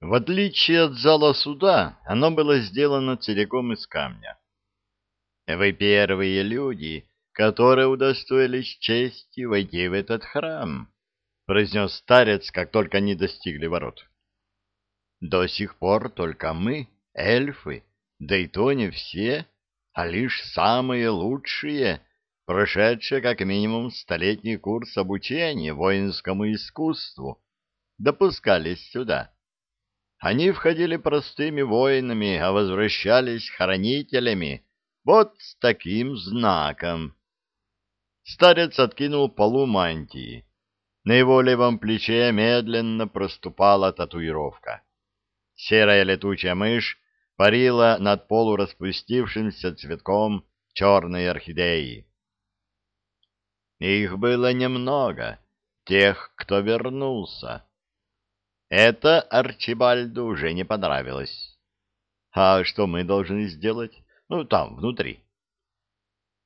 В отличие от зала суда, оно было сделано целиком из камня. Вы первые люди, которые удостоились чести войти в этот храм, произнес старец, как только они достигли ворот. До сих пор только мы, эльфы, да и то не все, а лишь самые лучшие, прошедшие как минимум столетний курс обучения воинскому искусству, допускались сюда. Они входили простыми воинами, а возвращались хранителями, вот с таким знаком. Старец откинул полу мантии. На его левом плече медленно проступала татуировка. Серая летучая мышь парила над полураспустившимся цветком черной орхидеи. Их было немного, тех, кто вернулся. Это Арчибальду уже не понравилось. А что мы должны сделать? Ну, там, внутри.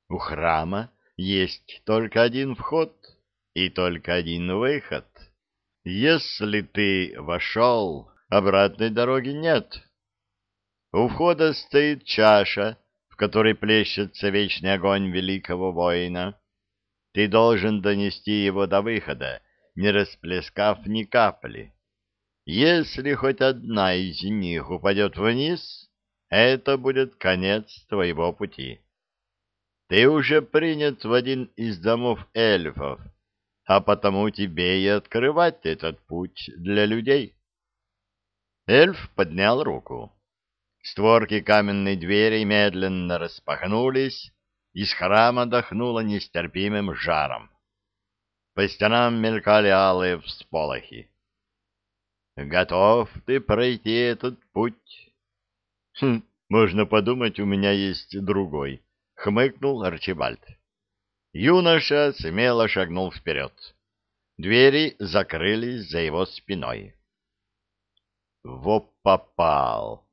У храма есть только один вход и только один выход. Если ты вошел, обратной дороги нет. У входа стоит чаша, в которой плещется вечный огонь великого воина. Ты должен донести его до выхода, не расплескав ни капли. Если хоть одна из них упадет вниз, это будет конец твоего пути. Ты уже принят в один из домов эльфов, а потому тебе и открывать этот путь для людей. Эльф поднял руку. Створки каменной двери медленно распахнулись, из храма дохнуло нестерпимым жаром. По стенам мелькали алые всполохи. «Готов ты пройти этот путь?» «Хм, можно подумать, у меня есть другой», — хмыкнул Арчибальд. Юноша смело шагнул вперед. Двери закрылись за его спиной. Во попал!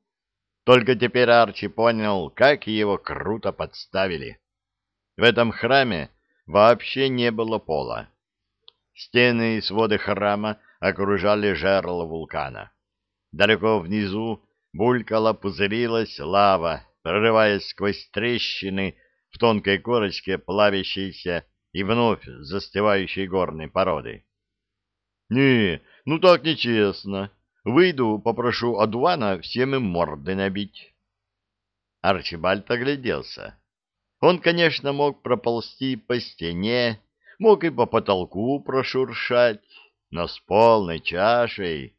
Только теперь Арчи понял, как его круто подставили. В этом храме вообще не было пола. Стены и своды храма окружали жерло вулкана. Далеко внизу булькала, пузырилась лава, прорываясь сквозь трещины в тонкой корочке плавящейся и вновь застывающей горной породы. — Не, ну так нечестно. Выйду, попрошу Адуана всем им морды набить. Арчибальд огляделся. Он, конечно, мог проползти по стене, мог и по потолку прошуршать, но с полной чашей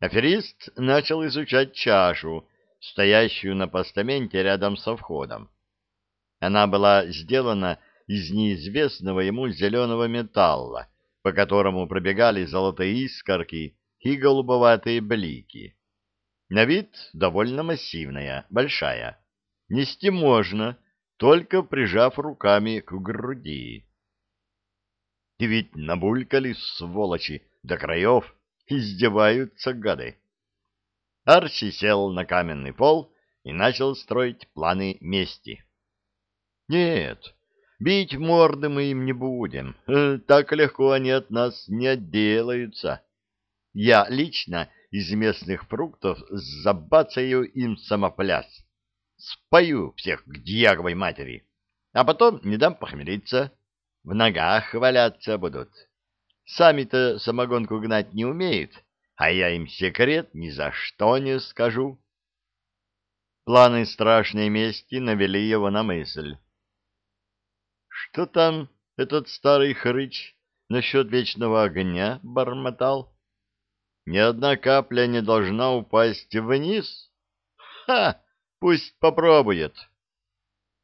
Аферист начал изучать чашу, стоящую на постаменте рядом со входом. Она была сделана из неизвестного ему зеленого металла, по которому пробегали золотые искорки и голубоватые блики. На вид довольно массивная, большая. Нести можно, только прижав руками к груди. И ведь набулькали, сволочи, до краев, Издеваются гады. Арчи сел на каменный пол и начал строить планы мести. Нет, бить морды мы им не будем. Э, так легко они от нас не отделаются. Я лично из местных фруктов забацаю им самопляс. Спою всех к дьяговой матери, а потом не дам похмелиться. В ногах валяться будут. Сами-то самогонку гнать не умеют, а я им секрет ни за что не скажу. Планы страшной мести навели его на мысль. Что там этот старый хрыч насчет вечного огня бормотал? Ни одна капля не должна упасть вниз? Ха! Пусть попробует.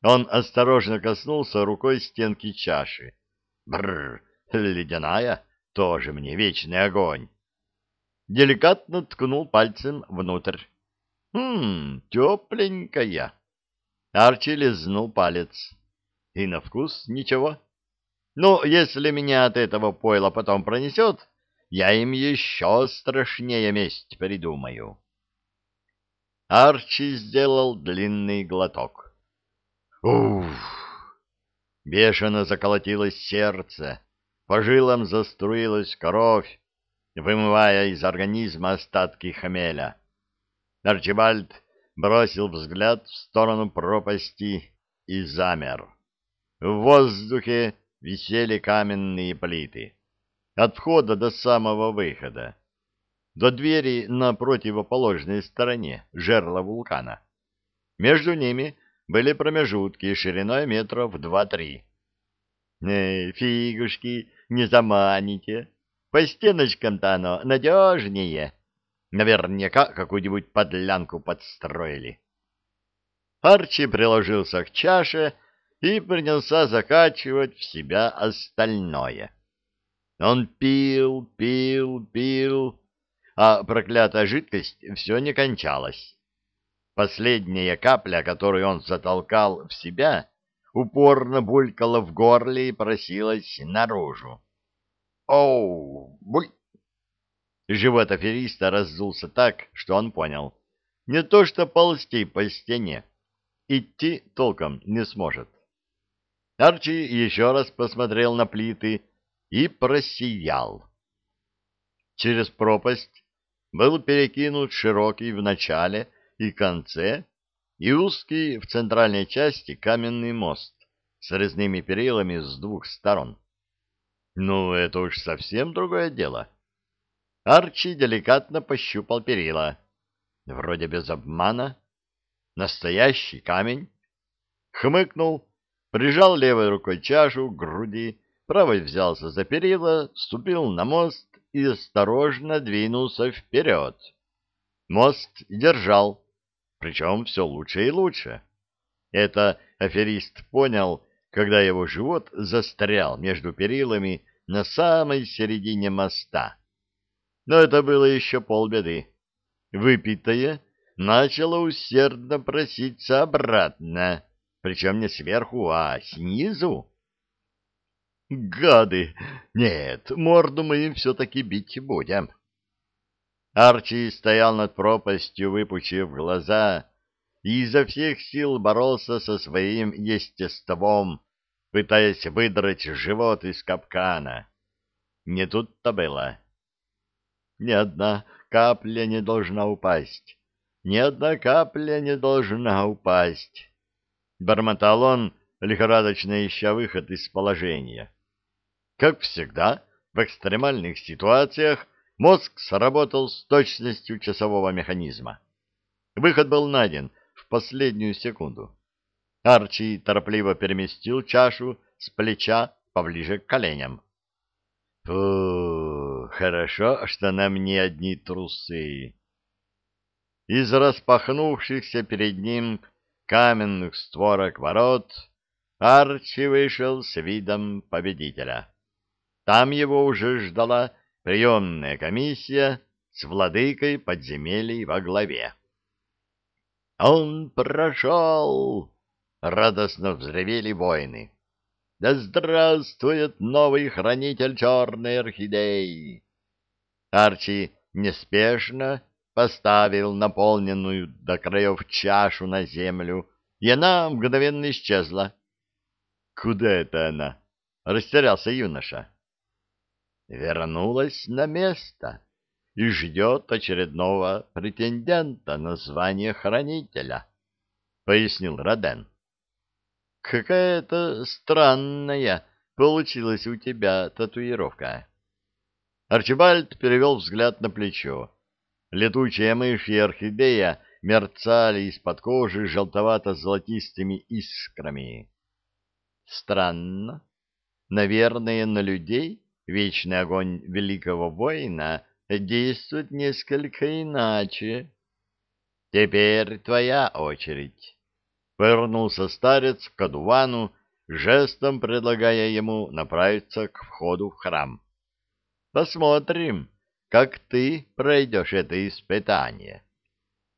Он осторожно коснулся рукой стенки чаши. Бррр, ледяная, тоже мне вечный огонь. Деликатно ткнул пальцем внутрь. Хм, тепленькая. Арчи лизнул палец. И на вкус ничего. Ну, если меня от этого пойла потом пронесет, я им еще страшнее месть придумаю. Арчи сделал длинный глоток. Уф! Бешено заколотилось сердце по жилам заструилась кровь, вымывая из организма остатки хмеля. Арчибальд бросил взгляд в сторону пропасти и замер. В воздухе висели каменные плиты. От входа до самого выхода. До двери на противоположной стороне жерла вулкана. Между ними были промежутки шириной метров два-три. «Эй, фигушки, не заманите! По стеночкам-то оно надежнее!» Наверняка какую-нибудь подлянку подстроили. Арчи приложился к чаше и принялся закачивать в себя остальное. Он пил, пил, пил, а проклятая жидкость все не кончалась. Последняя капля, которую он затолкал в себя, упорно булькала в горле и просилась наружу. «Оу! Буль!» Живот афериста раздулся так, что он понял. Не то что ползти по стене, идти толком не сможет. Арчи еще раз посмотрел на плиты и просиял. Через пропасть был перекинут широкий в начале и конце и узкий в центральной части каменный мост с резными перилами с двух сторон. Ну, это уж совсем другое дело. Арчи деликатно пощупал перила. Вроде без обмана. Настоящий камень. Хмыкнул, прижал левой рукой чашу к груди, правой взялся за перила, ступил на мост и осторожно двинулся вперед. Мост держал, причем все лучше и лучше. Это аферист понял, когда его живот застрял между перилами на самой середине моста. Но это было еще полбеды. Выпитое начало усердно проситься обратно, причем не сверху, а снизу. Гады! Нет, морду мы им все-таки бить будем. Арчи стоял над пропастью, выпучив глаза, и изо всех сил боролся со своим естеством, пытаясь выдрать живот из капкана. Не тут-то было. Ни одна капля не должна упасть. Ни одна капля не должна упасть. Бормотал он, лихорадочно ища выход из положения. Как всегда, в экстремальных ситуациях мозг сработал с точностью часового механизма. Выход был найден в последнюю секунду. Арчи торопливо переместил чашу с плеча поближе к коленям. Фу, хорошо, что на мне одни трусы. Из распахнувшихся перед ним каменных створок ворот Арчи вышел с видом победителя. Там его уже ждала приемная комиссия с владыкой подземелий во главе. «Он прошел!» — радостно взревели воины. Да здравствует новый хранитель черной орхидеи! Арчи неспешно поставил наполненную до краев чашу на землю, и она мгновенно исчезла. — Куда это она? — растерялся юноша. — Вернулась на место и ждет очередного претендента на звание хранителя, — пояснил Роден. Какая-то странная получилась у тебя татуировка. Арчибальд перевел взгляд на плечо. Летучая мышь и орхидея мерцали из-под кожи желтовато-золотистыми искрами. Странно. Наверное, на людей вечный огонь великого воина действует несколько иначе. Теперь твоя очередь. Повернулся старец к Адувану, жестом предлагая ему направиться к входу в храм. Посмотрим, как ты пройдешь это испытание.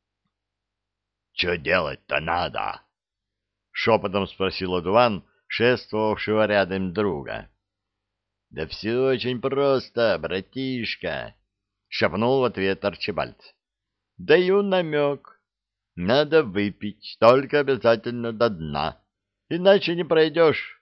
— Что делать-то надо? — шепотом спросил Адуван, шествовавшего рядом друга. — Да все очень просто, братишка, — шепнул в ответ Арчибальд. — Даю намек. Надо выпить, только обязательно до дна, иначе не пройдешь.